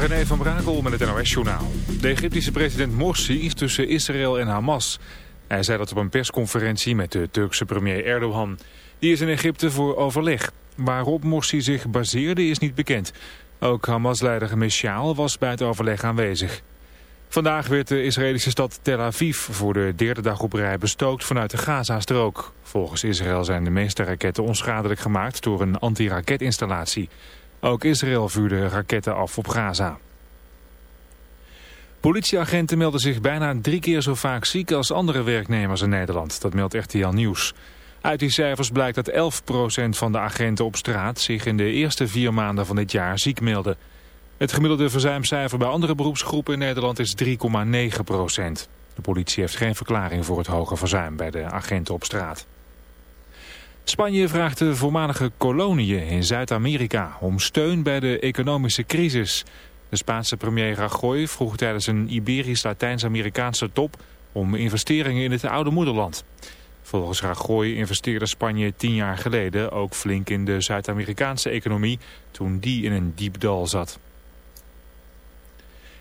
René van Brakel met het NOS-journaal. De Egyptische president Morsi is tussen Israël en Hamas. Hij zei dat op een persconferentie met de Turkse premier Erdogan. Die is in Egypte voor overleg. Waarop Morsi zich baseerde is niet bekend. Ook Hamas-leider Meshaal was bij het overleg aanwezig. Vandaag werd de Israëlische stad Tel Aviv voor de derde dag op rij bestookt vanuit de Gaza-strook. Volgens Israël zijn de meeste raketten onschadelijk gemaakt door een anti-raketinstallatie. Ook Israël vuurde raketten af op Gaza. Politieagenten melden zich bijna drie keer zo vaak ziek als andere werknemers in Nederland. Dat meldt RTL Nieuws. Uit die cijfers blijkt dat 11% van de agenten op straat zich in de eerste vier maanden van dit jaar ziek melden. Het gemiddelde verzuimcijfer bij andere beroepsgroepen in Nederland is 3,9%. De politie heeft geen verklaring voor het hoge verzuim bij de agenten op straat. Spanje vraagt de voormalige koloniën in Zuid-Amerika om steun bij de economische crisis. De Spaanse premier Rajoy vroeg tijdens een Iberisch-Latijns-Amerikaanse top om investeringen in het oude moederland. Volgens Rajoy investeerde Spanje tien jaar geleden ook flink in de Zuid-Amerikaanse economie toen die in een diep dal zat.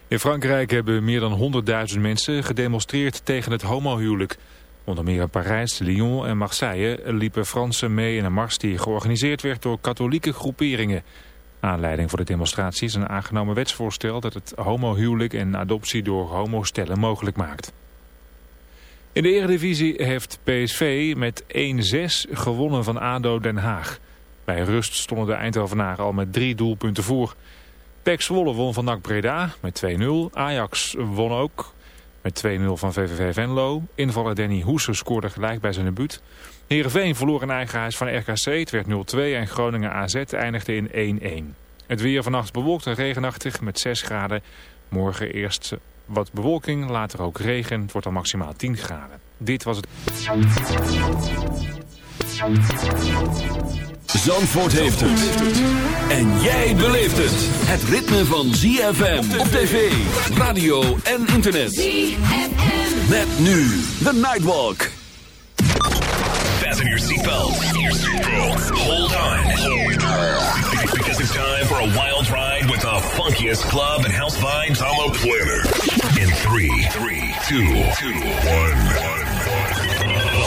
In Frankrijk hebben meer dan 100.000 mensen gedemonstreerd tegen het homohuwelijk. Onder meer in Parijs, Lyon en Marseille liepen Fransen mee in een mars die georganiseerd werd door katholieke groeperingen. Aanleiding voor de demonstratie is een aangenomen wetsvoorstel dat het homohuwelijk en adoptie door homostellen mogelijk maakt. In de Eredivisie heeft PSV met 1-6 gewonnen van ADO Den Haag. Bij rust stonden de Eindhovenaren al met drie doelpunten voor. PEC Zwolle won van NAC Breda met 2-0. Ajax won ook met 2-0 van VVV Venlo. Invaller Danny Hoese scoorde gelijk bij zijn debuut. Heerenveen verloor in eigen huis van RKC. Het werd 0-2 en Groningen AZ eindigde in 1-1. Het weer vannacht bewolkt en regenachtig met 6 graden. Morgen eerst wat bewolking, later ook regen. Het wordt dan maximaal 10 graden. Dit was het... Zandvoort heeft het. En jij beleeft het. Het ritme van ZFM op tv, radio en internet. ZFM. Met nu The Nightwalk. Fasten your seatbelt. Hold on. Because it's time for a wild ride with the funkiest club and house vibes on the planet. In 3, 3, 2, 2, 1.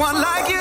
one like you.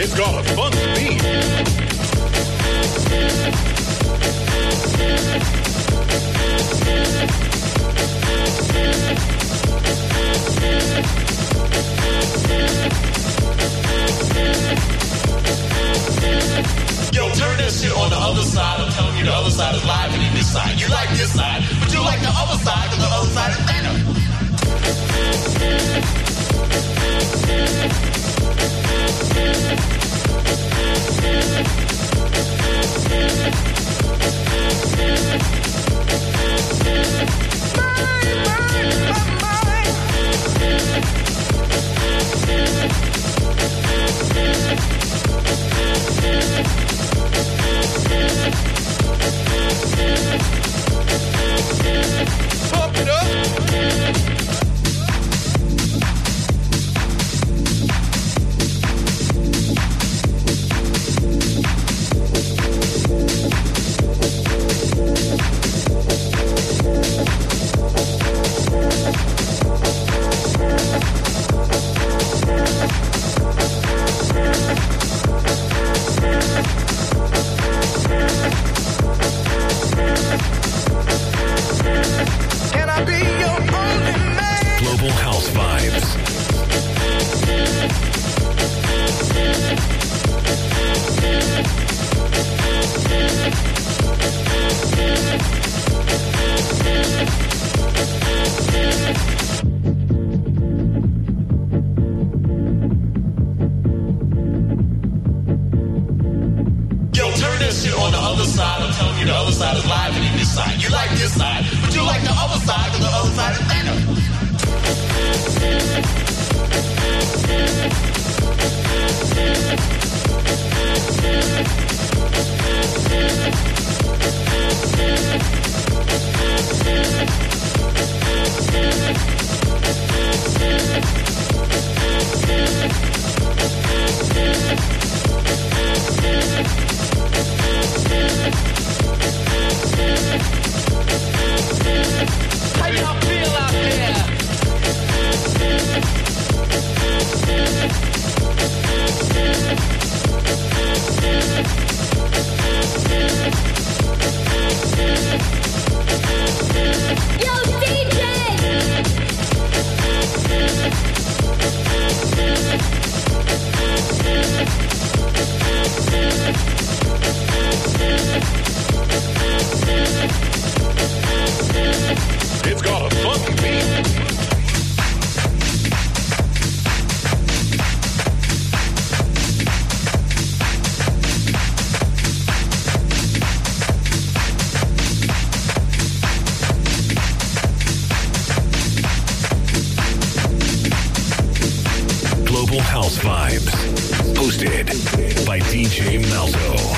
It's got a funky beat. Yo, turn that shit on the other side. I'm telling you, the other side is live and this side. You like this side, but you like the other side because the other side is better. Pump it up. You, the other side is live and. You like this side, but you like the other side because the other side is better. How y'all feel out? Yo, DJ! It's got a funky beat. Global House Vibes. Hosted by DJ Malzo.